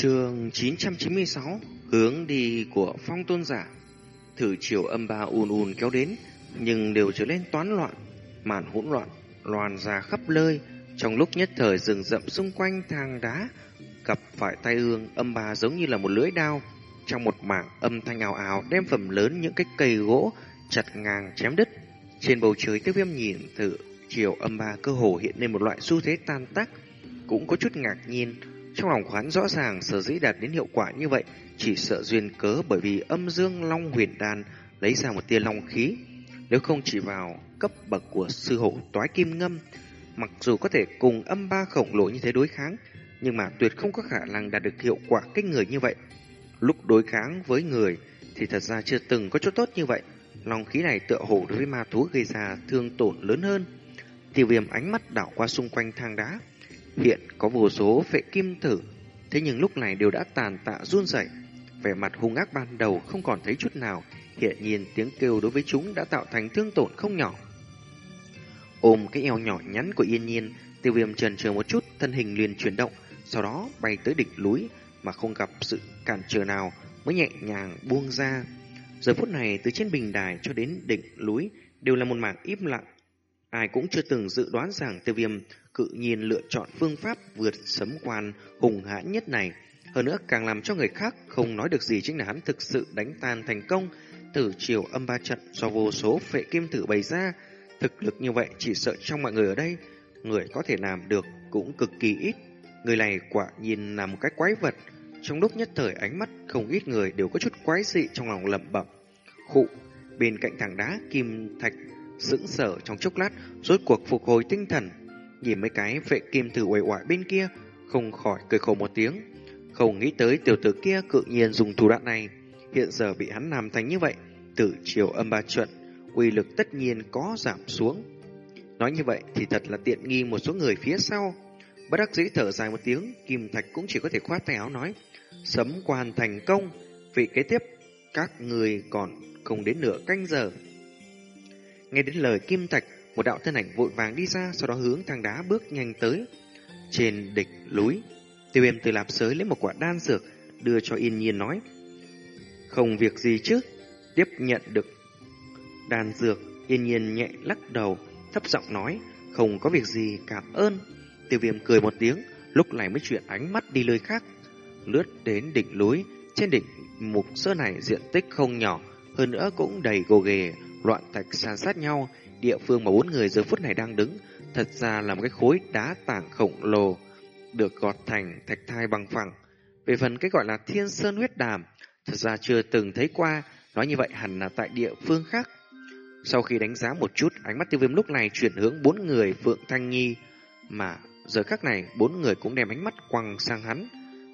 Trường 996 Hướng đi của phong tôn giả. Thử chiều âm ba ùn ùn kéo đến, Nhưng đều trở lên toán loạn, Màn hỗn loạn Loàn ra khắp nơi. Trong lúc nhất thời rừng rậm xung quanh thang đá, Gặp phải tay ương Âm ba giống như là một lưỡi đao. Trong một mảng âm thanh ảo ảo Đem phẩm lớn những cái cây gỗ Chặt ngang chém đứt. Trên bầu trời tiêu viêm nhìn thử Chiều âm ba cơ hồ hiện lên một loại xu thế tan tác, Cũng có chút ngạc nhiên trong lòng khoán rõ ràng sở dĩ đạt đến hiệu quả như vậy chỉ sợ duyên cớ bởi vì âm dương long huyền đan lấy ra một tia long khí. Nếu không chỉ vào cấp bậc của sư hộ toái kim ngâm, mặc dù có thể cùng âm ba khổng lồ như thế đối kháng, nhưng mà tuyệt không có khả năng đạt được hiệu quả cách người như vậy. Lúc đối kháng với người thì thật ra chưa từng có chỗ tốt như vậy. Long khí này tựa hồ đối với ma thú gây ra thương tổn lớn hơn. Tiêu viêm ánh mắt đảo qua xung quanh thang đá, Hiện có vô số vệ kim tử, thế nhưng lúc này đều đã tàn tạ run rẩy. Vẻ mặt hung ác ban đầu không còn thấy chút nào, hiện nhiên tiếng kêu đối với chúng đã tạo thành thương tổn không nhỏ. Ôm cái eo nhỏ nhắn của yên nhiên, tiêu viêm trần chờ một chút, thân hình liền chuyển động, sau đó bay tới đỉnh núi mà không gặp sự cản trở nào mới nhẹ nhàng buông ra. Giờ phút này từ trên bình đài cho đến đỉnh núi đều là một mảng im lặng. Ai cũng chưa từng dự đoán rằng tiêu viêm cự nhiên lựa chọn phương pháp vượt sấm quan hùng hãn nhất này. Hơn nữa càng làm cho người khác không nói được gì chính là hắn thực sự đánh tan thành công từ chiều âm ba trận do vô số phệ kim tử bày ra. Thực lực như vậy chỉ sợ trong mọi người ở đây, người có thể làm được cũng cực kỳ ít. Người này quả nhìn là một cái quái vật. Trong lúc nhất thời ánh mắt không ít người đều có chút quái dị trong lòng lẩm bẩm. Khụ, bên cạnh thằng đá kim thạch sững sờ trong chốc lát, rốt cuộc phục hồi tinh thần, Nhìn mấy cái vệ kim thử uể oải bên kia, không khỏi cười khổ một tiếng. Không nghĩ tới tiểu tử kia cự nhiên dùng thủ đoạn này, hiện giờ bị hắn làm thành như vậy, tự chiều âm ba trận, uy lực tất nhiên có giảm xuống. Nói như vậy thì thật là tiện nghi một số người phía sau. Bất đắc dĩ thở dài một tiếng, Kim Thạch cũng chỉ có thể khoát tay áo nói, sấm quan thành công, vị kế tiếp các người còn không đến nửa canh giờ. Nghe đến lời Kim Thạch, một đạo thân ảnh vội vàng đi ra, sau đó hướng thang đá bước nhanh tới. Trên địch núi, tiêu viêm từ lạp sới lấy một quả đan dược, đưa cho yên nhiên nói. Không việc gì chứ, tiếp nhận được đan dược, yên nhiên nhẹ lắc đầu, thấp giọng nói, không có việc gì, cảm ơn. Tiêu viêm cười một tiếng, lúc này mới chuyển ánh mắt đi nơi khác. Lướt đến đỉnh núi, trên đỉnh mục sơn này diện tích không nhỏ, hơn nữa cũng đầy gồ ghề, loạn thạch san sát nhau, Địa phương mà bốn người giờ phút này đang đứng thật ra là một cái khối đá tảng khổng lồ được gọt thành thạch thai bằng phẳng. Về phần cái gọi là thiên sơn huyết đàm, thật ra chưa từng thấy qua, nói như vậy hẳn là tại địa phương khác. Sau khi đánh giá một chút, ánh mắt tiêu viêm lúc này chuyển hướng bốn người Phượng Thanh Nhi, mà giờ khắc này bốn người cũng đem ánh mắt quăng sang hắn.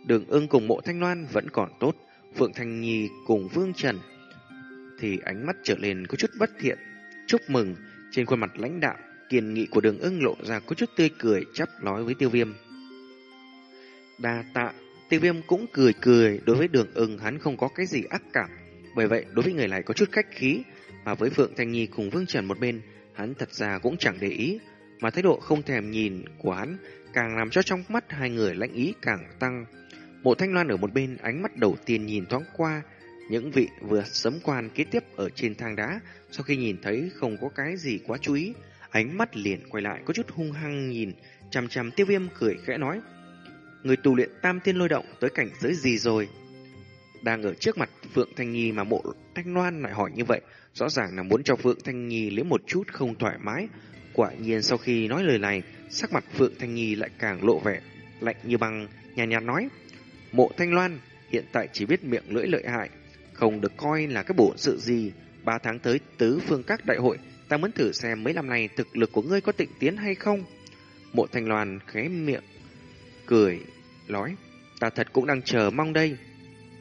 Đường ưng cùng mộ Thanh Loan vẫn còn tốt, Phượng Thanh Nhi cùng Vương Trần thì ánh mắt trở lên có chút bất thiện. Chúc mừng, trên khuôn mặt lãnh đạo, kiên nghị của đường ưng lộ ra có chút tươi cười chắp nói với tiêu viêm. Đa tạ, tiêu viêm cũng cười cười, đối với đường ưng hắn không có cái gì ác cảm. Bởi vậy, đối với người này có chút khách khí, mà với Phượng Thanh Nhi cùng Vương Trần một bên, hắn thật ra cũng chẳng để ý, mà thái độ không thèm nhìn của hắn càng làm cho trong mắt hai người lãnh ý càng tăng. Mộ Thanh Loan ở một bên ánh mắt đầu tiên nhìn thoáng qua, những vị vừa sấm quan kế tiếp ở trên thang đá, sau khi nhìn thấy không có cái gì quá chú ý, ánh mắt liền quay lại có chút hung hăng nhìn, chằm chằm tiêu viêm cười khẽ nói. Người tù luyện tam thiên lôi động tới cảnh giới gì rồi? Đang ở trước mặt Phượng Thanh Nhi mà mộ Thanh Loan lại hỏi như vậy, rõ ràng là muốn cho Phượng Thanh Nhi lấy một chút không thoải mái. Quả nhiên sau khi nói lời này, sắc mặt Phượng Thanh Nhi lại càng lộ vẻ, lạnh như băng, nhàn nhạt nói. Mộ Thanh Loan hiện tại chỉ biết miệng lưỡi lợi hại, không được coi là cái bổn sự gì. Ba tháng tới tứ phương các đại hội, ta muốn thử xem mấy năm nay thực lực của ngươi có tịnh tiến hay không. Mộ Thanh Loan khẽ miệng, cười, nói, ta thật cũng đang chờ mong đây.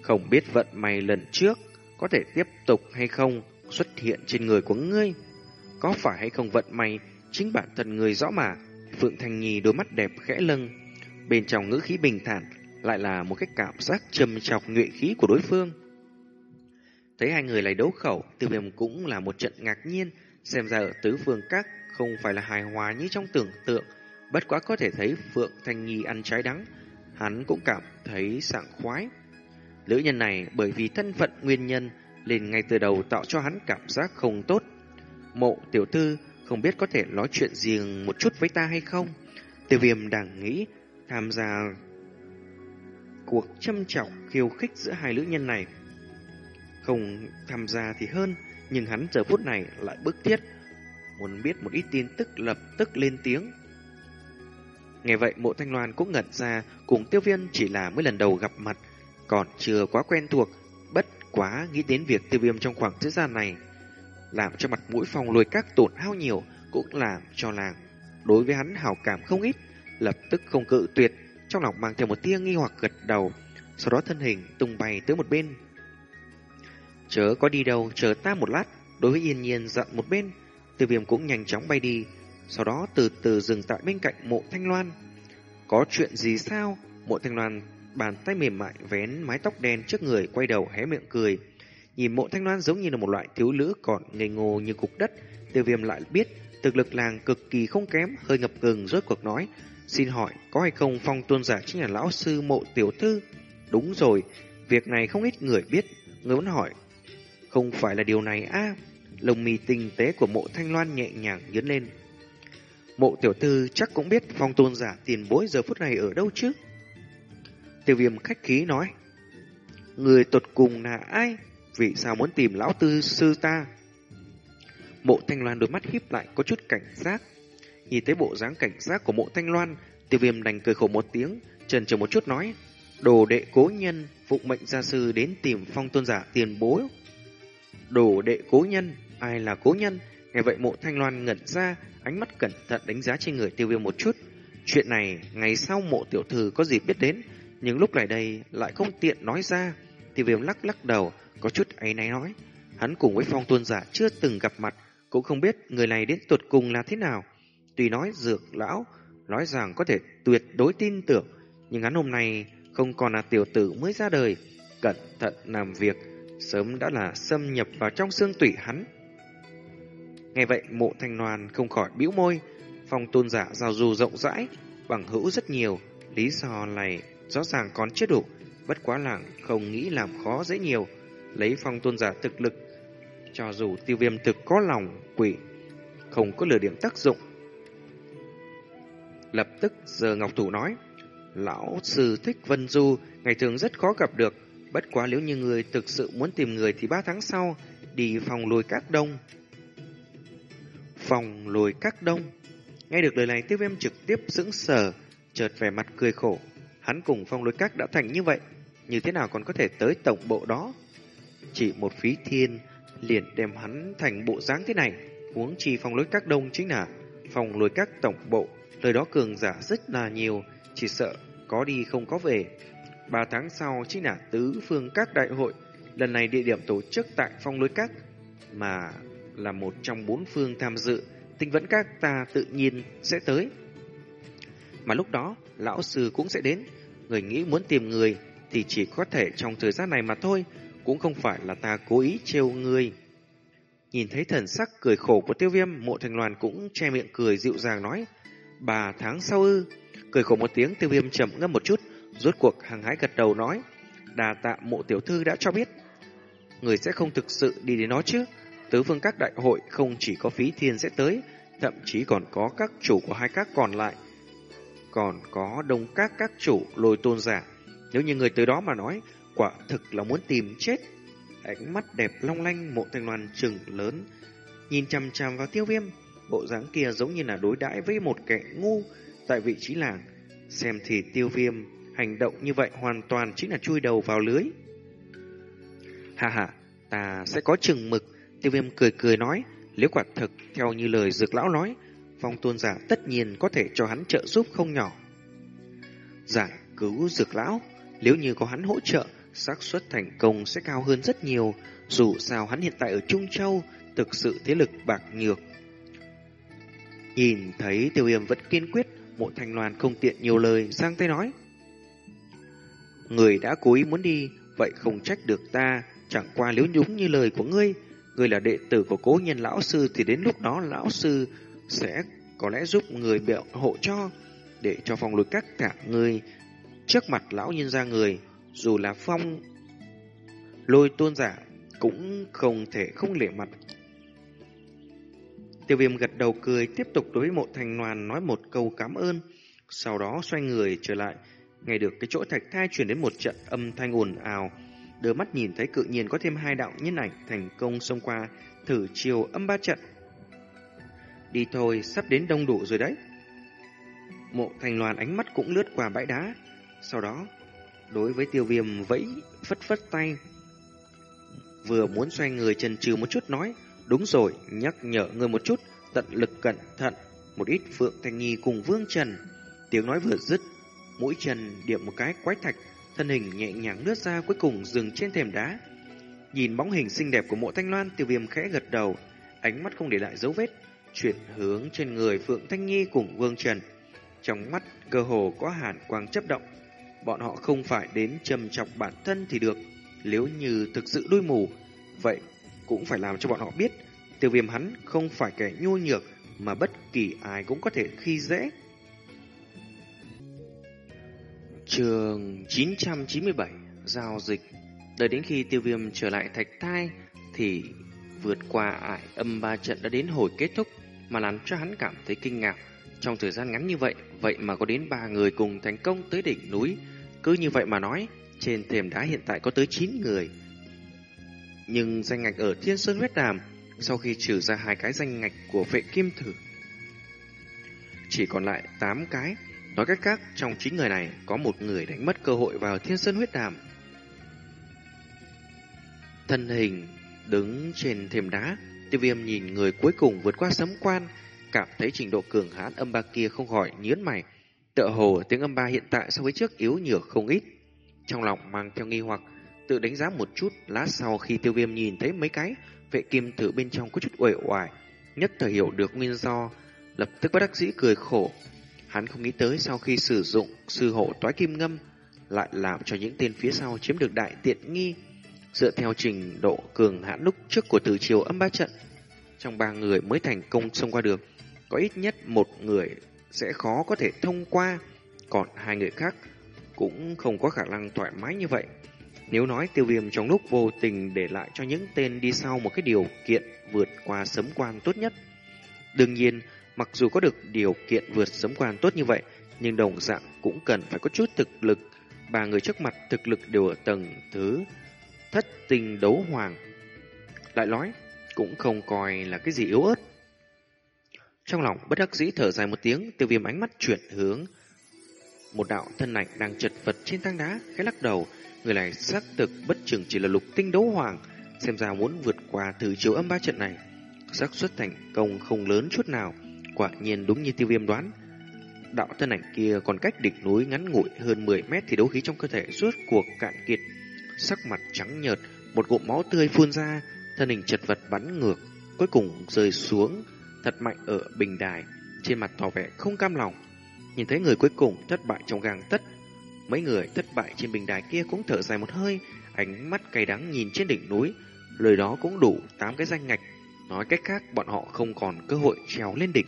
Không biết vận may lần trước có thể tiếp tục hay không xuất hiện trên người của ngươi. Có phải hay không vận may chính bản thân người rõ mà. Phượng Thanh Nhi đôi mắt đẹp khẽ lưng, bên trong ngữ khí bình thản lại là một cái cảm giác trầm trọc nguyện khí của đối phương. Thấy hai người lại đấu khẩu, tiêu viêm cũng là một trận ngạc nhiên, xem ra ở tứ phương các không phải là hài hòa như trong tưởng tượng, bất quá có thể thấy Phượng Thanh Nhi ăn trái đắng. Hắn cũng cảm thấy sảng khoái. Nữ nhân này bởi vì thân phận nguyên nhân nên ngay từ đầu tạo cho hắn cảm giác không tốt. Mộ tiểu thư không biết có thể nói chuyện riêng một chút với ta hay không? Tiêu viêm đang nghĩ tham gia cuộc châm trọng khiêu khích giữa hai nữ nhân này. Không tham gia thì hơn, nhưng hắn giờ phút này lại bức thiết. Muốn biết một ít tin tức lập tức lên tiếng. Nghe vậy mộ thanh loan cũng ngẩn ra cùng tiêu viêm chỉ là mới lần đầu gặp mặt, còn chưa quá quen thuộc, bất quá nghĩ đến việc tiêu viêm trong khoảng thời gian này làm cho mặt mũi phong lùi các tổn hao nhiều cũng làm cho làng đối với hắn hào cảm không ít lập tức không cự tuyệt trong lòng mang theo một tia nghi hoặc gật đầu sau đó thân hình tung bay tới một bên chớ có đi đâu chờ ta một lát đối với yên nhiên dặn một bên tiêu viêm cũng nhanh chóng bay đi sau đó từ từ dừng tại bên cạnh mộ thanh loan có chuyện gì sao mộ thanh loan bàn tay mềm mại vén mái tóc đen trước người quay đầu hé miệng cười Nhìn mộ thanh loan giống như là một loại thiếu nữ còn ngây ngô như cục đất. Tiêu viêm lại biết thực lực làng cực kỳ không kém, hơi ngập ngừng rốt cuộc nói. Xin hỏi, có hay không phong tuôn giả chính là lão sư mộ tiểu thư? Đúng rồi, việc này không ít người biết. Người muốn hỏi, không phải là điều này à? Lồng mì tinh tế của mộ thanh loan nhẹ nhàng nhấn lên. Mộ tiểu thư chắc cũng biết phong tôn giả tiền bối giờ phút này ở đâu chứ? Tiêu viêm khách khí nói. Người tột cùng là ai? Vì sao muốn tìm lão tư sư ta? Mộ Thanh Loan đôi mắt híp lại có chút cảnh giác. Nhìn thấy bộ dáng cảnh giác của mộ Thanh Loan, tiêu viêm đành cười khổ một tiếng, trần chờ một chút nói. Đồ đệ cố nhân, phụng mệnh gia sư đến tìm phong tôn giả tiền bối. Đồ đệ cố nhân, ai là cố nhân? Nghe vậy mộ Thanh Loan ngẩn ra, ánh mắt cẩn thận đánh giá trên người tiêu viêm một chút. Chuyện này, ngày sau mộ tiểu thư có gì biết đến, nhưng lúc này đây lại không tiện nói ra. Tiêu viêm lắc lắc đầu, có chút ấy náy nói. Hắn cùng với phong tuôn giả chưa từng gặp mặt, cũng không biết người này đến tuột cùng là thế nào. Tuy nói dược lão, nói rằng có thể tuyệt đối tin tưởng, nhưng hắn hôm nay không còn là tiểu tử mới ra đời, cẩn thận làm việc, sớm đã là xâm nhập vào trong xương tủy hắn. Nghe vậy mộ thanh loan không khỏi bĩu môi, phong tôn giả giao du rộng rãi, bằng hữu rất nhiều, lý do này rõ ràng còn chưa đủ, bất quá làng không nghĩ làm khó dễ nhiều, lấy phong tôn giả thực lực, cho dù tiêu viêm thực có lòng quỷ, không có lửa điểm tác dụng. Lập tức giờ Ngọc Thủ nói, Lão sư thích Vân Du, ngày thường rất khó gặp được, bất quá nếu như người thực sự muốn tìm người thì ba tháng sau, đi phòng lùi các đông. Phòng lùi các đông. Nghe được lời này tiêu viêm trực tiếp sững sờ, chợt vẻ mặt cười khổ. Hắn cùng phong lùi các đã thành như vậy, như thế nào còn có thể tới tổng bộ đó? Chỉ một phí thiên liền đem hắn thành bộ dáng thế này. Huống chi phòng lối các đông chính là phòng lối các tổng bộ. Lời đó cường giả rất là nhiều, chỉ sợ có đi không có về. Ba tháng sau chính là tứ phương các đại hội. Lần này địa điểm tổ chức tại phong lối các mà là một trong bốn phương tham dự. Tinh vẫn các ta tự nhiên sẽ tới. Mà lúc đó, lão sư cũng sẽ đến. Người nghĩ muốn tìm người thì chỉ có thể trong thời gian này mà thôi cũng không phải là ta cố ý trêu ngươi. Nhìn thấy thần sắc cười khổ của tiêu viêm, mộ thành loàn cũng che miệng cười dịu dàng nói, bà tháng sau ư. Cười khổ một tiếng tiêu viêm chậm ngâm một chút, rốt cuộc hàng hái gật đầu nói, đà tạ mộ tiểu thư đã cho biết. Người sẽ không thực sự đi đến nó chứ. Tứ phương các đại hội không chỉ có phí thiên sẽ tới, thậm chí còn có các chủ của hai các còn lại. Còn có đông các các chủ lôi tôn giả. Nếu như người tới đó mà nói, Quả thực là muốn tìm chết. Ánh mắt đẹp long lanh mộ thanh loan trừng lớn. Nhìn chằm chằm vào tiêu viêm. Bộ dáng kia giống như là đối đãi với một kẻ ngu tại vị trí làng. Xem thì tiêu viêm hành động như vậy hoàn toàn chính là chui đầu vào lưới. Hà hà, ta sẽ có chừng mực. Tiêu viêm cười cười nói. Nếu quả thực theo như lời dược lão nói, phong tôn giả tất nhiên có thể cho hắn trợ giúp không nhỏ. Giải cứu dược lão, nếu như có hắn hỗ trợ, xác suất thành công sẽ cao hơn rất nhiều, dù sao hắn hiện tại ở Trung Châu, thực sự thế lực bạc nhược. Nhìn thấy Tiêu viêm vẫn kiên quyết, mộ thành loan không tiện nhiều lời, sang tay nói. Người đã cố ý muốn đi, vậy không trách được ta, chẳng qua liếu nhúng như lời của ngươi, ngươi là đệ tử của cố nhân lão sư thì đến lúc đó lão sư sẽ có lẽ giúp người biểu hộ cho, để cho phòng lùi các cả người trước mặt lão nhân gia người, dù là phong lôi tôn giả cũng không thể không lệ mặt. Tiêu viêm gật đầu cười tiếp tục đối với mộ thành loàn nói một câu cảm ơn, sau đó xoay người trở lại, nghe được cái chỗ thạch thai chuyển đến một trận âm thanh ồn ào, đưa mắt nhìn thấy cự nhiên có thêm hai đạo nhân ảnh thành công xông qua thử chiều âm ba trận. Đi thôi, sắp đến đông đủ rồi đấy. Mộ thành loàn ánh mắt cũng lướt qua bãi đá, sau đó đối với tiêu viêm vẫy phất phất tay. Vừa muốn xoay người chần chừ một chút nói, đúng rồi, nhắc nhở người một chút, tận lực cẩn thận, một ít Phượng Thanh Nhi cùng Vương Trần. Tiếng nói vừa dứt, mũi chân điểm một cái quái thạch, thân hình nhẹ nhàng lướt ra cuối cùng dừng trên thềm đá. Nhìn bóng hình xinh đẹp của mộ thanh loan, tiêu viêm khẽ gật đầu, ánh mắt không để lại dấu vết, chuyển hướng trên người Phượng Thanh Nhi cùng Vương Trần. Trong mắt cơ hồ có hàn quang chấp động, bọn họ không phải đến trầm chọc bản thân thì được. Nếu như thực sự đuôi mù, vậy cũng phải làm cho bọn họ biết tiêu viêm hắn không phải kẻ nhu nhược mà bất kỳ ai cũng có thể khi dễ. Trường 997 Giao dịch. Đợi đến khi tiêu viêm trở lại thạch thai Thì vượt qua ải âm ba trận đã đến hồi kết thúc, Mà làm cho hắn cảm thấy kinh ngạc. Trong thời gian ngắn như vậy Vậy mà có đến ba người cùng thành công tới đỉnh núi. Cứ như vậy mà nói, Trên thềm đá hiện tại có tới 9 người. Nhưng danh ngạch ở Thiên Sơn Huyết Đàm, Sau khi trừ ra hai cái danh ngạch của vệ kim thử, Chỉ còn lại 8 cái. Nói cách khác, trong chín người này có một người đánh mất cơ hội vào thiên sơn huyết đàm. Thân hình đứng trên thềm đá, tiêu viêm nhìn người cuối cùng vượt qua sấm quan, cảm thấy trình độ cường hãn âm ba kia không khỏi nhớn mày. Tựa hồ tiếng âm ba hiện tại so với trước yếu nhược không ít. Trong lòng mang theo nghi hoặc, tự đánh giá một chút, lát sau khi tiêu viêm nhìn thấy mấy cái vệ kim thử bên trong có chút uể oải, nhất thời hiểu được nguyên do, lập tức bất đắc dĩ cười khổ, Hắn không nghĩ tới sau khi sử dụng sư hộ toái kim ngâm lại làm cho những tên phía sau chiếm được đại tiện nghi. Dựa theo trình độ cường hãn lúc trước của tử triều âm ba trận, trong ba người mới thành công xông qua được, có ít nhất một người sẽ khó có thể thông qua, còn hai người khác cũng không có khả năng thoải mái như vậy. Nếu nói tiêu viêm trong lúc vô tình để lại cho những tên đi sau một cái điều kiện vượt qua sấm quan tốt nhất. Đương nhiên, Mặc dù có được điều kiện vượt sấm quan tốt như vậy, nhưng đồng dạng cũng cần phải có chút thực lực. Ba người trước mặt thực lực đều ở tầng thứ thất tinh đấu hoàng. Lại nói, cũng không coi là cái gì yếu ớt. Trong lòng bất đắc dĩ thở dài một tiếng, tiêu viêm ánh mắt chuyển hướng. Một đạo thân ảnh đang chật vật trên thang đá, khẽ lắc đầu. Người này xác thực bất chừng chỉ là lục tinh đấu hoàng, xem ra muốn vượt qua thử chiếu âm ba trận này. xác suất thành công không lớn chút nào. Quả nhiên đúng như tiêu viêm đoán. Đạo thân ảnh kia còn cách đỉnh núi ngắn ngủi hơn 10 mét Thì đấu khí trong cơ thể suốt cuộc cạn kiệt. Sắc mặt trắng nhợt, Một gụm máu tươi phun ra, Thân hình chật vật bắn ngược, Cuối cùng rơi xuống, thật mạnh ở bình đài, Trên mặt tỏ vẻ không cam lòng. Nhìn thấy người cuối cùng thất bại trong gang tất, Mấy người thất bại trên bình đài kia cũng thở dài một hơi, Ánh mắt cay đắng nhìn trên đỉnh núi, Lời đó cũng đủ 8 cái danh ngạch, Nói cách khác bọn họ không còn cơ hội trèo lên đỉnh.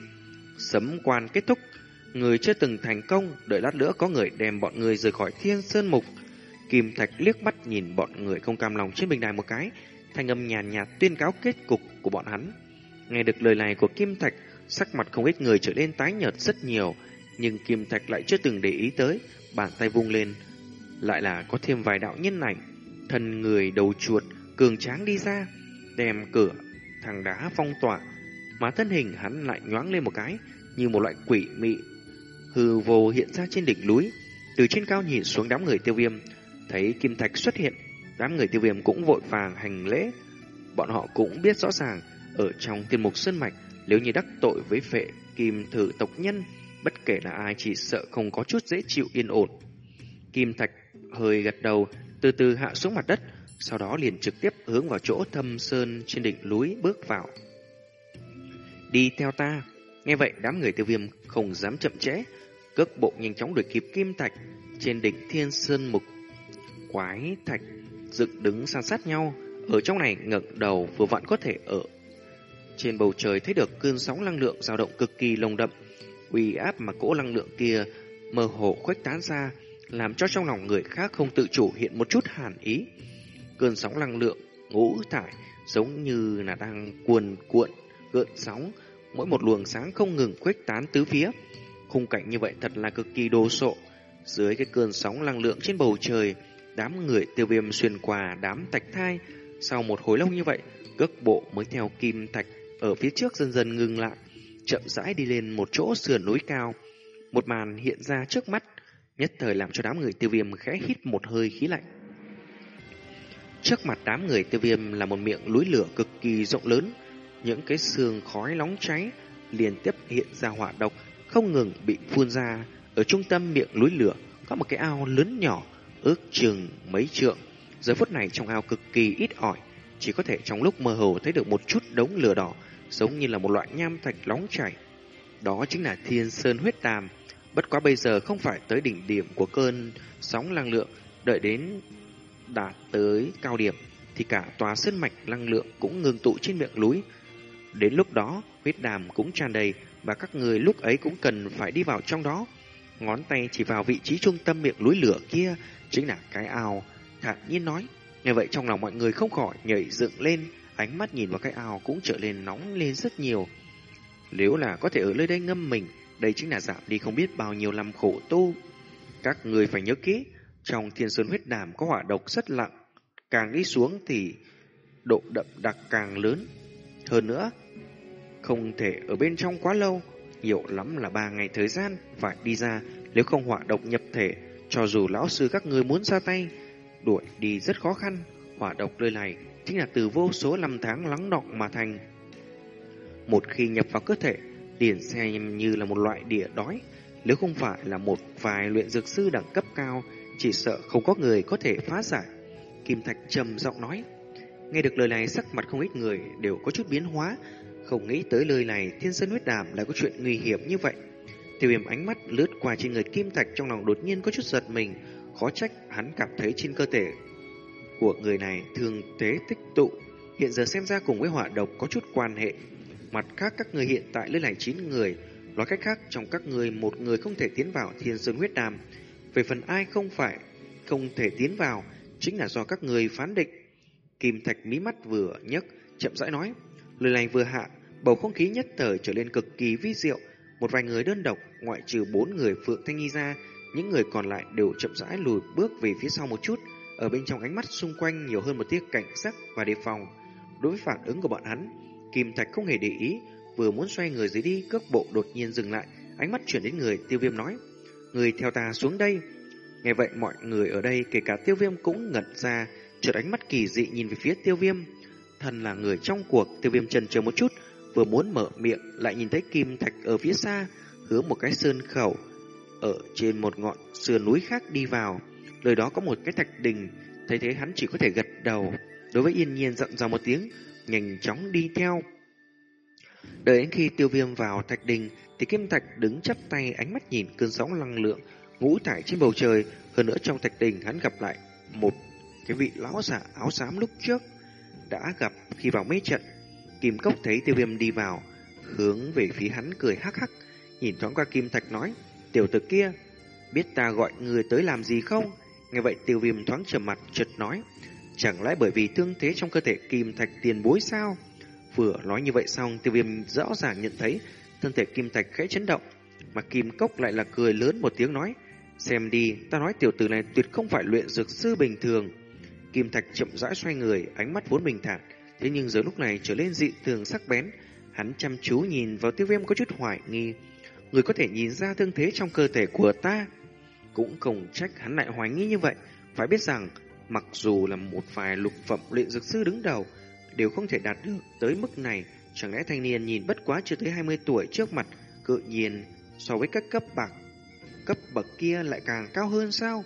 Sấm quan kết thúc, người chưa từng thành công, đợi lát nữa có người đem bọn người rời khỏi thiên sơn mục. Kim Thạch liếc mắt nhìn bọn người không cam lòng trên bình đài một cái, thanh âm nhàn nhạt, nhạt tuyên cáo kết cục của bọn hắn. Nghe được lời này của Kim Thạch, sắc mặt không ít người trở nên tái nhợt rất nhiều, nhưng Kim Thạch lại chưa từng để ý tới, bàn tay vung lên, lại là có thêm vài đạo nhân ảnh, thân người đầu chuột cường tráng đi ra, đem cửa thằng đá phong tỏa, mà thân hình hắn lại nhoáng lên một cái, như một loại quỷ mị. Hư vô hiện ra trên đỉnh núi, từ trên cao nhìn xuống đám người tiêu viêm, thấy kim thạch xuất hiện, đám người tiêu viêm cũng vội vàng hành lễ. Bọn họ cũng biết rõ ràng, ở trong tiên mục sơn mạch, nếu như đắc tội với phệ kim thử tộc nhân, bất kể là ai chỉ sợ không có chút dễ chịu yên ổn. Kim thạch hơi gật đầu, từ từ hạ xuống mặt đất, sau đó liền trực tiếp hướng vào chỗ thâm sơn trên đỉnh núi bước vào. Đi theo ta. Nghe vậy đám người tiêu viêm không dám chậm trễ, cước bộ nhanh chóng đuổi kịp kim thạch trên đỉnh thiên sơn mục. Quái thạch dựng đứng san sát nhau, ở trong này ngẩng đầu vừa vặn có thể ở. Trên bầu trời thấy được cơn sóng năng lượng dao động cực kỳ lồng đậm, uy áp mà cỗ năng lượng kia mơ hồ khuếch tán ra, làm cho trong lòng người khác không tự chủ hiện một chút hàn ý. Cơn sóng năng lượng ngũ thải giống như là đang cuồn cuộn gợn sóng, mỗi một luồng sáng không ngừng khuếch tán tứ phía. Khung cảnh như vậy thật là cực kỳ đồ sộ. Dưới cái cơn sóng năng lượng trên bầu trời, đám người tiêu viêm xuyên qua đám tạch thai. Sau một hồi lâu như vậy, cước bộ mới theo kim thạch ở phía trước dần dần ngừng lại, chậm rãi đi lên một chỗ sườn núi cao. Một màn hiện ra trước mắt, nhất thời làm cho đám người tiêu viêm khẽ hít một hơi khí lạnh. Trước mặt đám người tiêu viêm là một miệng núi lửa cực kỳ rộng lớn, những cái xương khói nóng cháy liên tiếp hiện ra hỏa độc không ngừng bị phun ra. Ở trung tâm miệng núi lửa có một cái ao lớn nhỏ, ước chừng mấy trượng. Giờ phút này trong ao cực kỳ ít ỏi, chỉ có thể trong lúc mơ hồ thấy được một chút đống lửa đỏ, giống như là một loại nham thạch nóng chảy. Đó chính là thiên sơn huyết đàm. Bất quá bây giờ không phải tới đỉnh điểm của cơn sóng năng lượng, đợi đến đạt tới cao điểm thì cả tòa sơn mạch năng lượng cũng ngừng tụ trên miệng núi. Đến lúc đó, huyết đàm cũng tràn đầy và các người lúc ấy cũng cần phải đi vào trong đó. Ngón tay chỉ vào vị trí trung tâm miệng núi lửa kia, chính là cái ao. Thản nhiên nói, nghe vậy trong lòng mọi người không khỏi nhảy dựng lên, ánh mắt nhìn vào cái ao cũng trở lên nóng lên rất nhiều. Nếu là có thể ở nơi đây ngâm mình, đây chính là giảm đi không biết bao nhiêu năm khổ tu. Các người phải nhớ kỹ, trong thiên sơn huyết đàm có hỏa độc rất lặng, càng đi xuống thì độ đậm đặc càng lớn. Hơn nữa, không thể ở bên trong quá lâu, nhiều lắm là ba ngày thời gian phải đi ra, nếu không hỏa độc nhập thể, cho dù lão sư các người muốn ra tay, đuổi đi rất khó khăn. Hỏa độc nơi này chính là từ vô số năm tháng lắng đọng mà thành. Một khi nhập vào cơ thể, liền xem như là một loại địa đói, nếu không phải là một vài luyện dược sư đẳng cấp cao, chỉ sợ không có người có thể phá giải. Kim Thạch trầm giọng nói. Nghe được lời này sắc mặt không ít người đều có chút biến hóa, không nghĩ tới lời này thiên sơn huyết đàm lại có chuyện nguy hiểm như vậy. Tiêu viêm ánh mắt lướt qua trên người Kim Thạch trong lòng đột nhiên có chút giật mình, khó trách hắn cảm thấy trên cơ thể của người này thường tế tích tụ, hiện giờ xem ra cùng với hỏa độc có chút quan hệ. Mặt khác các người hiện tại lên này 9 người, nói cách khác trong các người một người không thể tiến vào thiên sơn huyết đàm. Về phần ai không phải không thể tiến vào, chính là do các người phán định. Kim Thạch mí mắt vừa nhấc, chậm rãi nói, lời này vừa hạ, bầu không khí nhất thời trở lên cực kỳ vi diệu. Một vài người đơn độc, ngoại trừ bốn người Phượng Thanh Nhi ra, những người còn lại đều chậm rãi lùi bước về phía sau một chút, ở bên trong ánh mắt xung quanh nhiều hơn một tia cảnh giác và đề phòng. Đối với phản ứng của bọn hắn, Kim Thạch không hề để ý, vừa muốn xoay người dưới đi, cước bộ đột nhiên dừng lại, ánh mắt chuyển đến người tiêu viêm nói, người theo ta xuống đây. Nghe vậy mọi người ở đây kể cả tiêu viêm cũng ngẩn ra, chợt ánh mắt kỳ dị nhìn về phía tiêu viêm. Thần là người trong cuộc, tiêu viêm chần chờ một chút, vừa muốn mở miệng lại nhìn thấy kim thạch ở phía xa, hướng một cái sơn khẩu ở trên một ngọn sườn núi khác đi vào. Lời đó có một cái thạch đình, thấy thế hắn chỉ có thể gật đầu. Đối với yên nhiên dặn dò một tiếng, nhanh chóng đi theo. Đợi đến khi tiêu viêm vào thạch đình, thì kim thạch đứng chắp tay ánh mắt nhìn cơn sóng năng lượng ngũ thải trên bầu trời. Hơn nữa trong thạch đình hắn gặp lại một cái vị lão giả áo xám lúc trước đã gặp khi vào mấy trận. Kim cốc thấy tiêu viêm đi vào, hướng về phía hắn cười hắc hắc, nhìn thoáng qua kim thạch nói, tiểu tử kia, biết ta gọi người tới làm gì không? Nghe vậy tiêu viêm thoáng trầm mặt chợt nói, chẳng lẽ bởi vì thương thế trong cơ thể kim thạch tiền bối sao? Vừa nói như vậy xong, tiêu viêm rõ ràng nhận thấy thân thể kim thạch khẽ chấn động, mà kim cốc lại là cười lớn một tiếng nói, xem đi, ta nói tiểu tử này tuyệt không phải luyện dược sư bình thường. Kim thạch chậm rãi xoay người, ánh mắt vốn bình thản, thế nhưng giờ lúc này trở lên dị thường sắc bén, hắn chăm chú nhìn vào tiêu viêm có chút hoài nghi, người có thể nhìn ra thương thế trong cơ thể của ta. Cũng không trách hắn lại hoài nghi như vậy, phải biết rằng mặc dù là một vài lục phẩm luyện dược sư đứng đầu, đều không thể đạt được tới mức này, chẳng lẽ thanh niên nhìn bất quá chưa tới 20 tuổi trước mặt, cự nhiên so với các cấp bậc, cấp bậc kia lại càng cao hơn sao?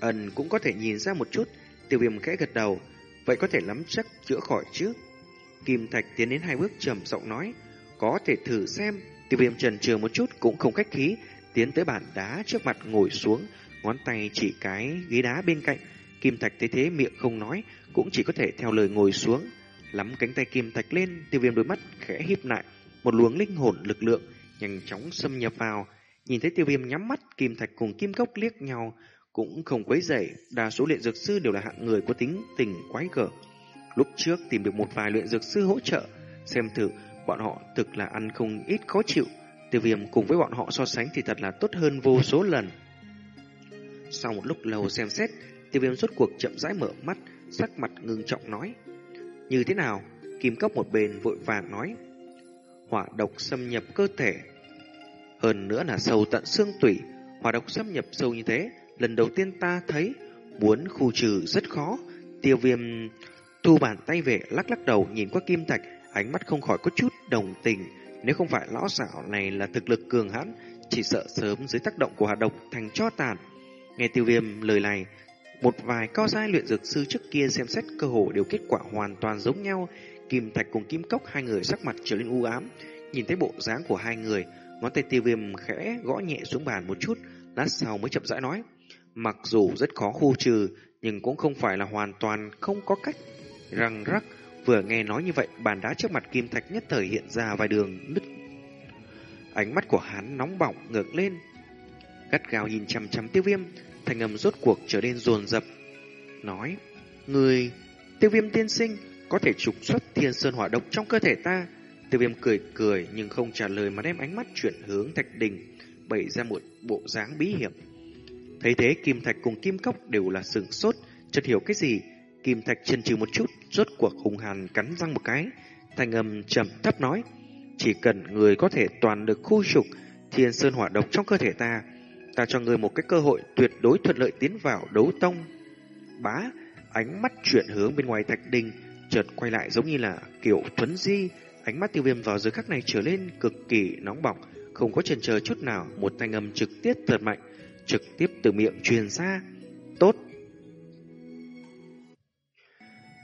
Ẩn cũng có thể nhìn ra một chút, tiêu viêm khẽ gật đầu, vậy có thể lắm chắc chữa khỏi chứ? Kim Thạch tiến đến hai bước trầm giọng nói, có thể thử xem. Tiêu viêm trần chừ một chút cũng không khách khí, tiến tới bàn đá trước mặt ngồi xuống, ngón tay chỉ cái ghế đá bên cạnh. Kim Thạch thấy thế miệng không nói, cũng chỉ có thể theo lời ngồi xuống. Lắm cánh tay Kim Thạch lên, tiêu viêm đôi mắt khẽ híp lại, một luồng linh hồn lực lượng nhanh chóng xâm nhập vào. Nhìn thấy tiêu viêm nhắm mắt, Kim Thạch cùng Kim Cốc liếc nhau, cũng không quấy rầy, đa số luyện dược sư đều là hạng người có tính tình quái gở. Lúc trước tìm được một vài luyện dược sư hỗ trợ, xem thử bọn họ thực là ăn không ít khó chịu. Tiêu viêm cùng với bọn họ so sánh thì thật là tốt hơn vô số lần. Sau một lúc lâu xem xét, tiêu viêm rốt cuộc chậm rãi mở mắt, sắc mặt ngưng trọng nói. Như thế nào? Kim cốc một bên vội vàng nói. Hỏa độc xâm nhập cơ thể. Hơn nữa là sâu tận xương tủy. Hỏa độc xâm nhập sâu như thế, lần đầu tiên ta thấy, muốn khu trừ rất khó. Tiêu viêm thu bàn tay về lắc lắc đầu nhìn qua kim thạch, ánh mắt không khỏi có chút đồng tình. Nếu không phải lão xảo này là thực lực cường hãn, chỉ sợ sớm dưới tác động của hạt độc thành cho tàn. Nghe tiêu viêm lời này, một vài cao giai luyện dược sư trước kia xem xét cơ hồ đều kết quả hoàn toàn giống nhau. Kim Thạch cùng Kim Cốc hai người sắc mặt trở nên u ám. Nhìn thấy bộ dáng của hai người, ngón tay tiêu viêm khẽ gõ nhẹ xuống bàn một chút, lát sau mới chậm rãi nói. Mặc dù rất khó khu trừ, nhưng cũng không phải là hoàn toàn không có cách. Răng rắc, vừa nghe nói như vậy, bàn đá trước mặt Kim Thạch nhất thời hiện ra vài đường nứt. Ánh mắt của hắn nóng bỏng ngược lên, gắt gao nhìn chằm chằm tiêu viêm, thành âm rốt cuộc trở nên dồn dập. Nói, người, tiêu viêm tiên sinh, có thể trục xuất thiên sơn hỏa độc trong cơ thể ta. Tiêu viêm cười cười nhưng không trả lời mà đem ánh mắt chuyển hướng thạch đình, bày ra một bộ dáng bí hiểm. Thấy thế Kim Thạch cùng Kim Cốc đều là sừng sốt, chợt hiểu cái gì. Kim Thạch chần chừ một chút, rốt cuộc hùng hàn cắn răng một cái. Thành âm trầm thấp nói, chỉ cần người có thể toàn được khu trục thiên sơn hỏa độc trong cơ thể ta, ta cho người một cái cơ hội tuyệt đối thuận lợi tiến vào đấu tông. Bá, ánh mắt chuyển hướng bên ngoài thạch đình, chợt quay lại giống như là kiểu thuấn di, ánh mắt tiêu viêm vào giờ khắc này trở lên cực kỳ nóng bỏng, không có chần chờ chút nào, một thanh âm trực tiếp thật mạnh, trực tiếp từ miệng truyền ra. Tốt.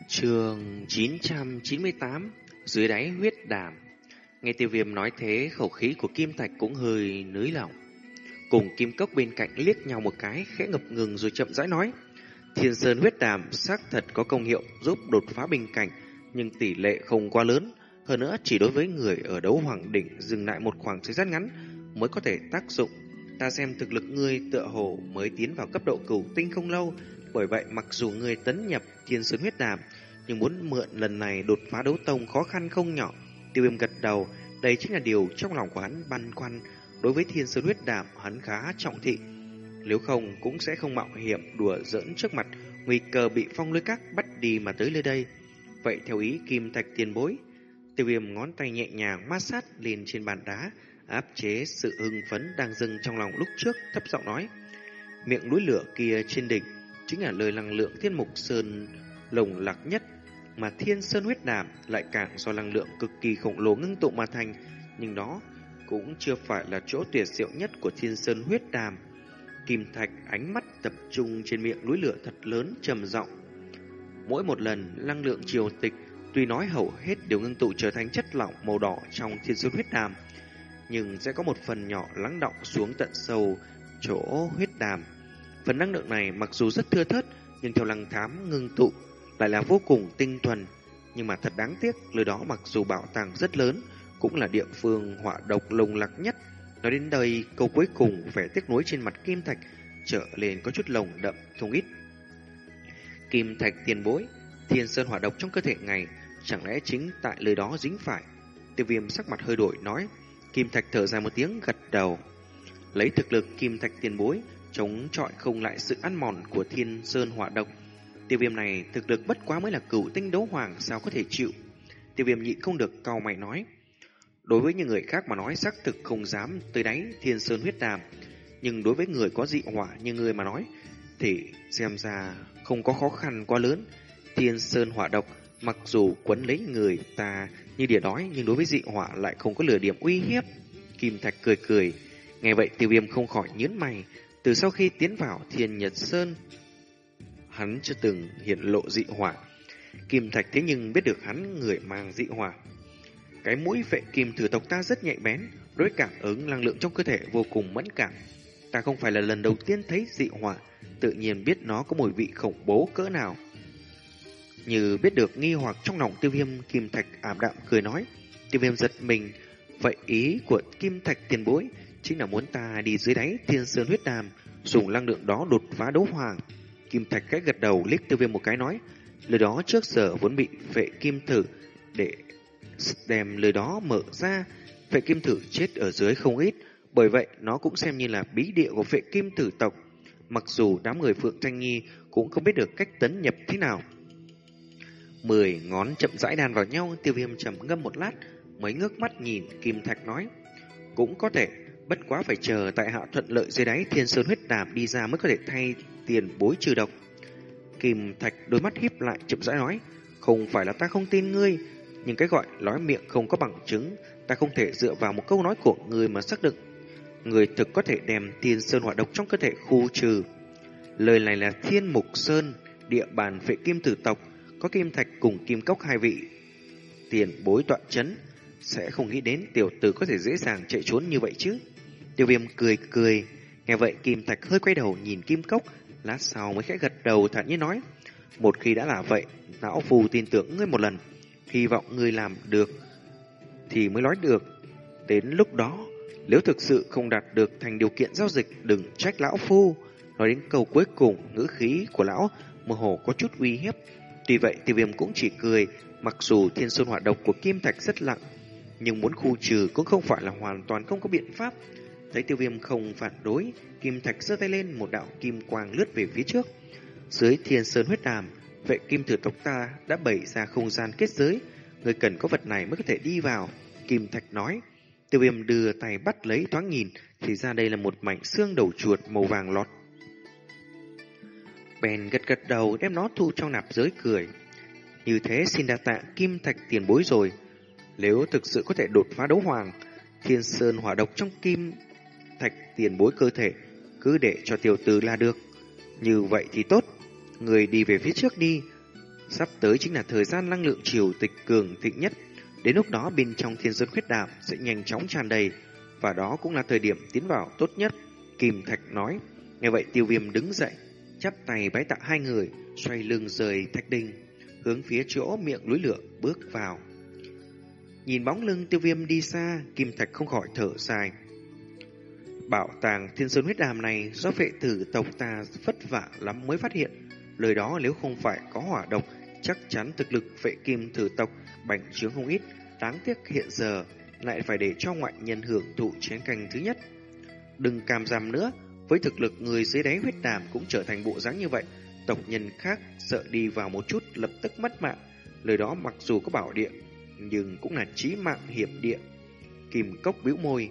Trường 998 Dưới đáy huyết đàm Nghe tiêu viêm nói thế, Khẩu khí của kim thạch cũng hơi nới lỏng Cùng kim cốc bên cạnh liếc nhau một cái, Khẽ ngập ngừng rồi chậm rãi nói, Thiên sơn huyết đàm xác thật có công hiệu Giúp đột phá bình cảnh, Nhưng tỷ lệ không quá lớn Hơn nữa, chỉ đối với người ở đấu hoàng đỉnh Dừng lại một khoảng thời gian ngắn Mới có thể tác dụng Ta xem thực lực ngươi tựa hồ mới tiến vào cấp độ cửu tinh không lâu. Bởi vậy, mặc dù ngươi tấn nhập thiên sơn huyết đàm, Nhưng muốn mượn lần này đột phá đấu tông khó khăn không nhỏ. Tiêu viêm gật đầu, Đây chính là điều trong lòng của hắn băn khoăn. Đối với thiên sơn huyết đàm, hắn khá trọng thị. Nếu không, cũng sẽ không mạo hiểm đùa giỡn trước mặt. Nguy cơ bị phong lưới các bắt đi mà tới nơi đây. Vậy theo ý kim thạch tiền bối, Tiêu viêm ngón tay nhẹ nhàng mát sát lên trên bàn đá áp chế sự hưng phấn đang dâng trong lòng lúc trước, thấp giọng nói. Miệng núi lửa kia trên đỉnh chính là lời năng lượng thiên mục sơn lồng lạc nhất, mà thiên sơn huyết đàm lại càng do năng lượng cực kỳ khổng lồ ngưng tụ mà thành, nhưng đó cũng chưa phải là chỗ tuyệt diệu nhất của thiên sơn huyết đàm. Kim Thạch ánh mắt tập trung trên miệng núi lửa thật lớn trầm giọng. Mỗi một lần năng lượng triều tịch tuy nói hầu hết đều ngưng tụ trở thành chất lỏng màu đỏ trong thiên sơn huyết đàm, nhưng sẽ có một phần nhỏ lắng động xuống tận sâu chỗ huyết đàm. Phần năng lượng này mặc dù rất thưa thớt, nhưng theo lăng thám ngưng tụ lại là vô cùng tinh thuần. Nhưng mà thật đáng tiếc, nơi đó mặc dù bảo tàng rất lớn, cũng là địa phương hỏa độc lồng lạc nhất. Nói đến đây, câu cuối cùng vẻ tiếc nuối trên mặt kim thạch trở lên có chút lồng đậm không ít. Kim thạch tiền bối, thiên sơn hỏa độc trong cơ thể ngài chẳng lẽ chính tại nơi đó dính phải. Tiêu viêm sắc mặt hơi đổi nói, Kim Thạch thở dài một tiếng gật đầu. Lấy thực lực Kim Thạch tiền bối, chống chọi không lại sự ăn mòn của thiên sơn hỏa độc. Tiêu viêm này thực lực bất quá mới là cửu tinh đấu hoàng sao có thể chịu. Tiêu viêm nhịn không được cau mày nói. Đối với những người khác mà nói xác thực không dám tới đáy thiên sơn huyết đàm. Nhưng đối với người có dị hỏa như người mà nói, thì xem ra không có khó khăn quá lớn. Thiên sơn hỏa độc mặc dù quấn lấy người ta như địa đói nhưng đối với dị hỏa lại không có lửa điểm uy hiếp. Kim Thạch cười cười, nghe vậy tiêu viêm không khỏi nhớn mày, từ sau khi tiến vào thiên nhật sơn, hắn chưa từng hiện lộ dị hỏa. Kim Thạch thế nhưng biết được hắn người mang dị hỏa. Cái mũi vệ kim thử tộc ta rất nhạy bén, đối cảm ứng năng lượng trong cơ thể vô cùng mẫn cảm. Ta không phải là lần đầu tiên thấy dị hỏa, tự nhiên biết nó có mùi vị khủng bố cỡ nào. Như biết được nghi hoặc trong lòng tiêu viêm kim thạch ảm đạm cười nói. Tiêu viêm giật mình. Vậy ý của kim thạch tiền bối chính là muốn ta đi dưới đáy thiên sơn huyết đàm dùng năng lượng đó đột phá đấu hoàng. Kim Thạch cách gật đầu liếc tiêu viêm một cái nói, lời đó trước giờ vốn bị vệ kim thử để đem lời đó mở ra. Vệ kim thử chết ở dưới không ít, bởi vậy nó cũng xem như là bí địa của vệ kim thử tộc. Mặc dù đám người Phượng Thanh Nhi cũng không biết được cách tấn nhập thế nào. Mười ngón chậm rãi đàn vào nhau, tiêu viêm trầm ngâm một lát, mới ngước mắt nhìn Kim Thạch nói. Cũng có thể, bất quá phải chờ tại hạ thuận lợi dưới đáy thiên sơn huyết đàm đi ra mới có thể thay tiền bối trừ độc. Kim Thạch đôi mắt híp lại chậm rãi nói, không phải là ta không tin ngươi, nhưng cái gọi nói miệng không có bằng chứng, ta không thể dựa vào một câu nói của người mà xác định. Người thực có thể đem thiên sơn hỏa độc trong cơ thể khu trừ. Lời này là thiên mục sơn, địa bàn vệ kim tử tộc, có kim thạch cùng kim cốc hai vị. Tiền bối tọa chấn, sẽ không nghĩ đến tiểu tử có thể dễ dàng chạy trốn như vậy chứ. Tiêu viêm cười cười, nghe vậy kim thạch hơi quay đầu nhìn kim cốc, lát sau mới khẽ gật đầu thản nhiên nói. Một khi đã là vậy, lão phù tin tưởng ngươi một lần, hy vọng ngươi làm được thì mới nói được. Đến lúc đó, nếu thực sự không đạt được thành điều kiện giao dịch, đừng trách lão phu. Nói đến câu cuối cùng, ngữ khí của lão mơ hồ có chút uy hiếp. Tuy vậy, tiêu viêm cũng chỉ cười, mặc dù thiên sơn hỏa độc của kim thạch rất lặng, nhưng muốn khu trừ cũng không phải là hoàn toàn không có biện pháp. Thấy tiêu viêm không phản đối, kim thạch giơ tay lên một đạo kim quang lướt về phía trước. Dưới thiên sơn huyết đàm, vệ kim thử tộc ta đã bày ra không gian kết giới, người cần có vật này mới có thể đi vào. Kim thạch nói, tiêu viêm đưa tay bắt lấy thoáng nhìn, thì ra đây là một mảnh xương đầu chuột màu vàng lọt. Bèn gật gật đầu đem nó thu trong nạp giới cười. Như thế xin đa tạ kim thạch tiền bối rồi. Nếu thực sự có thể đột phá đấu hoàng, thiên sơn hỏa độc trong kim thạch tiền bối cơ thể, cứ để cho tiểu tử là được. Như vậy thì tốt, người đi về phía trước đi. Sắp tới chính là thời gian năng lượng triều tịch cường thịnh nhất. Đến lúc đó bên trong thiên sơn khuyết đạm sẽ nhanh chóng tràn đầy, và đó cũng là thời điểm tiến vào tốt nhất. Kim Thạch nói, nghe vậy tiêu viêm đứng dậy, chắp tay bái tạ hai người, xoay lưng rời thạch đình, hướng phía chỗ miệng núi lửa bước vào. Nhìn bóng lưng tiêu viêm đi xa, Kim Thạch không khỏi thở dài. Bảo tàng thiên sơn huyết đàm này do vệ tử tộc ta vất vả lắm mới phát hiện. Lời đó nếu không phải có hỏa độc, chắc chắn thực lực vệ kim thử tộc bành trướng không ít. Đáng tiếc hiện giờ lại phải để cho ngoại nhân hưởng thụ chiến canh thứ nhất. Đừng cam giam nữa, với thực lực người dưới đáy huyết đàm cũng trở thành bộ dáng như vậy. Tộc nhân khác sợ đi vào một chút lập tức mất mạng. Lời đó mặc dù có bảo địa, nhưng cũng là chí mạng hiểm địa. Kim cốc bĩu môi,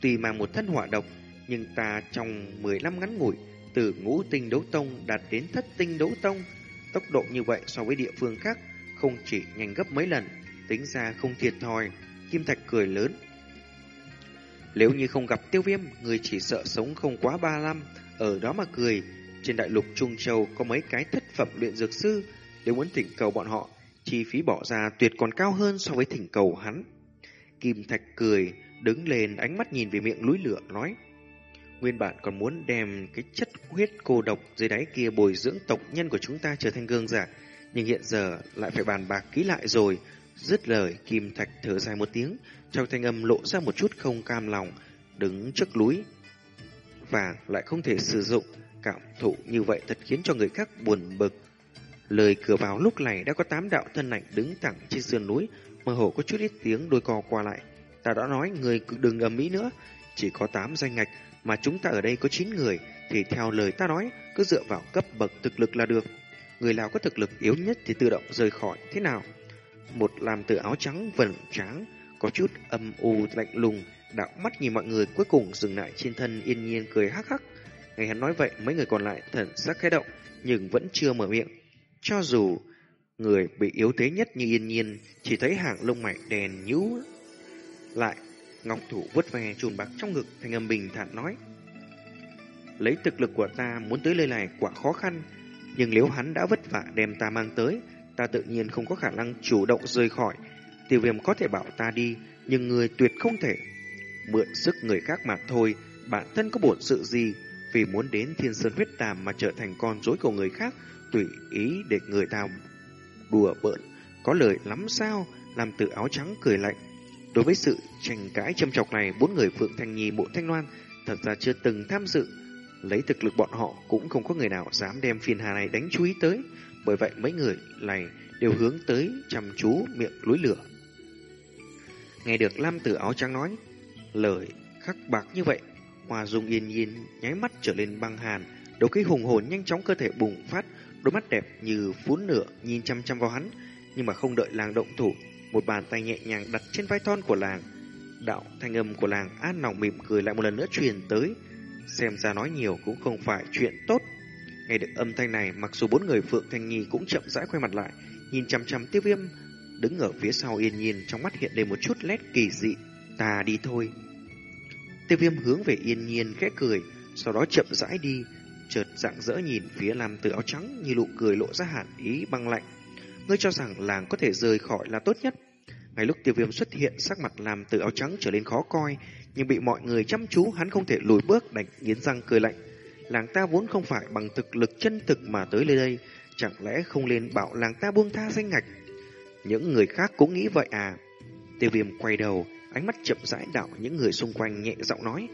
tùy mang một thân hỏa độc, nhưng ta trong 15 ngắn ngủi, từ ngũ tinh đấu tông đạt đến thất tinh đấu tông, tốc độ như vậy so với địa phương khác không chỉ nhanh gấp mấy lần, tính ra không thiệt thòi. Kim Thạch cười lớn. Nếu như không gặp tiêu viêm, người chỉ sợ sống không quá ba năm, ở đó mà cười. Trên đại lục Trung Châu có mấy cái thất phẩm luyện dược sư, nếu muốn thỉnh cầu bọn họ, chi phí bỏ ra tuyệt còn cao hơn so với thỉnh cầu hắn. Kim Thạch cười, đứng lên ánh mắt nhìn về miệng núi lửa nói. Nguyên bản còn muốn đem cái chất huyết cô độc dưới đáy kia bồi dưỡng tộc nhân của chúng ta trở thành gương giả, nhưng hiện giờ lại phải bàn bạc kỹ lại rồi. Dứt lời, Kim Thạch thở dài một tiếng, trong thanh âm lộ ra một chút không cam lòng, đứng trước núi. Và lại không thể sử dụng, cảm thụ như vậy thật khiến cho người khác buồn bực. Lời cửa vào lúc này đã có tám đạo thân ảnh đứng thẳng trên sườn núi, mơ hồ có chút ít tiếng đôi co qua lại. Ta đã nói người cứ đừng ầm ĩ nữa, chỉ có tám danh ngạch mà chúng ta ở đây có chín người thì theo lời ta nói cứ dựa vào cấp bậc thực lực là được. Người nào có thực lực yếu nhất thì tự động rời khỏi thế nào? Một làm từ áo trắng vẩn trắng có chút âm u lạnh lùng, đạo mắt nhìn mọi người cuối cùng dừng lại trên thân yên nhiên cười hắc hắc. Ngày hắn nói vậy mấy người còn lại thần sắc khẽ động nhưng vẫn chưa mở miệng. Cho dù người bị yếu thế nhất như yên nhiên chỉ thấy hàng lông mày đèn nhú lại, Ngọc Thủ vứt về chùm bạc trong ngực, thành âm bình thản nói. Lấy thực lực của ta muốn tới nơi này quả khó khăn, nhưng nếu hắn đã vất vả đem ta mang tới, ta tự nhiên không có khả năng chủ động rời khỏi. Tiêu viêm có thể bảo ta đi, nhưng người tuyệt không thể. Mượn sức người khác mà thôi, bản thân có bổn sự gì, vì muốn đến thiên sơn huyết đàm mà trở thành con rối của người khác, tùy ý để người ta đùa bỡn. Có lời lắm sao, làm từ áo trắng cười lạnh. Đối với sự tranh cãi châm chọc này, bốn người Phượng Thanh Nhi, Mộ Thanh Loan thật ra chưa từng tham dự. Lấy thực lực bọn họ cũng không có người nào dám đem phiền hà này đánh chú ý tới, bởi vậy mấy người này đều hướng tới chăm chú miệng núi lửa. Nghe được Lam Tử áo trắng nói, lời khắc bạc như vậy, Hoa Dung yên yên nháy mắt trở lên băng hàn, đầu khí hùng hồn nhanh chóng cơ thể bùng phát, đôi mắt đẹp như phún lửa nhìn chăm chăm vào hắn, nhưng mà không đợi làng động thủ, một bàn tay nhẹ nhàng đặt trên vai thon của làng. Đạo thanh âm của làng an lòng mỉm cười lại một lần nữa truyền tới, xem ra nói nhiều cũng không phải chuyện tốt. Nghe được âm thanh này, mặc dù bốn người Phượng Thanh Nhi cũng chậm rãi quay mặt lại, nhìn chăm chăm tiêu viêm, đứng ở phía sau yên nhiên trong mắt hiện lên một chút lét kỳ dị. Ta đi thôi. Tiêu viêm hướng về yên nhiên khẽ cười, sau đó chậm rãi đi, chợt dạng dỡ nhìn phía làm từ áo trắng như nụ cười lộ ra hàm ý băng lạnh. Ngươi cho rằng làng có thể rời khỏi là tốt nhất. Ngay lúc tiêu viêm xuất hiện, sắc mặt làm từ áo trắng trở nên khó coi, nhưng bị mọi người chăm chú hắn không thể lùi bước đành nghiến răng cười lạnh. Làng ta vốn không phải bằng thực lực chân thực mà tới nơi đây, chẳng lẽ không nên bảo làng ta buông tha danh ngạch. Những người khác cũng nghĩ vậy à. Tiêu viêm quay đầu, ánh mắt chậm rãi đảo những người xung quanh nhẹ giọng nói.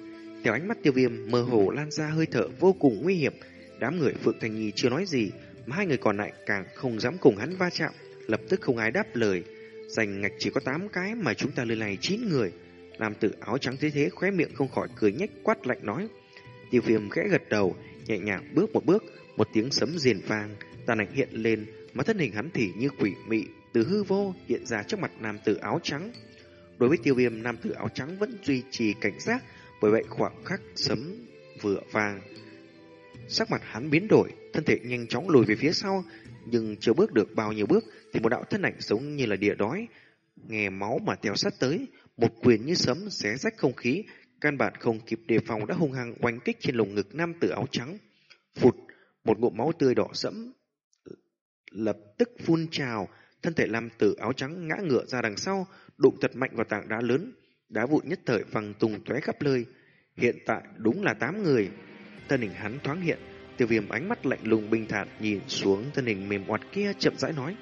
Theo ánh mắt tiêu viêm mơ hồ lan ra hơi thở vô cùng nguy hiểm, đám người Phượng Thành Nhi chưa nói gì, mà hai người còn lại càng không dám cùng hắn va chạm, lập tức không ai đáp lời. Giành ngạch chỉ có 8 cái mà chúng ta lên này 9 người. Làm tử áo trắng thế thế khóe miệng không khỏi cười nhếch quát lạnh nói. Tiêu viêm khẽ gật đầu, nhẹ nhàng bước một bước, một tiếng sấm rền vang, tàn ảnh hiện lên, mà thân hình hắn thì như quỷ mị từ hư vô hiện ra trước mặt nam tử áo trắng. Đối với tiêu viêm, nam tử áo trắng vẫn duy trì cảnh giác, bởi vậy khoảng khắc sấm vừa vang, Sắc mặt hắn biến đổi, thân thể nhanh chóng lùi về phía sau, nhưng chưa bước được bao nhiêu bước thì một đạo thân ảnh giống như là địa đói, nghe máu mà theo sát tới, một quyền như sấm xé rách không khí, căn bản không kịp đề phòng đã hung hăng oanh kích trên lồng ngực nam tử áo trắng. Phụt, một ngụm máu tươi đỏ sẫm lập tức phun trào, thân thể nam tử áo trắng ngã ngựa ra đằng sau, đụng thật mạnh vào tảng đá lớn, đá vụn nhất thời văng tung tóe khắp nơi. Hiện tại đúng là tám người. Thân hình hắn thoáng hiện, tiêu viêm ánh mắt lạnh lùng bình thản nhìn xuống thân hình mềm oặt kia chậm rãi nói.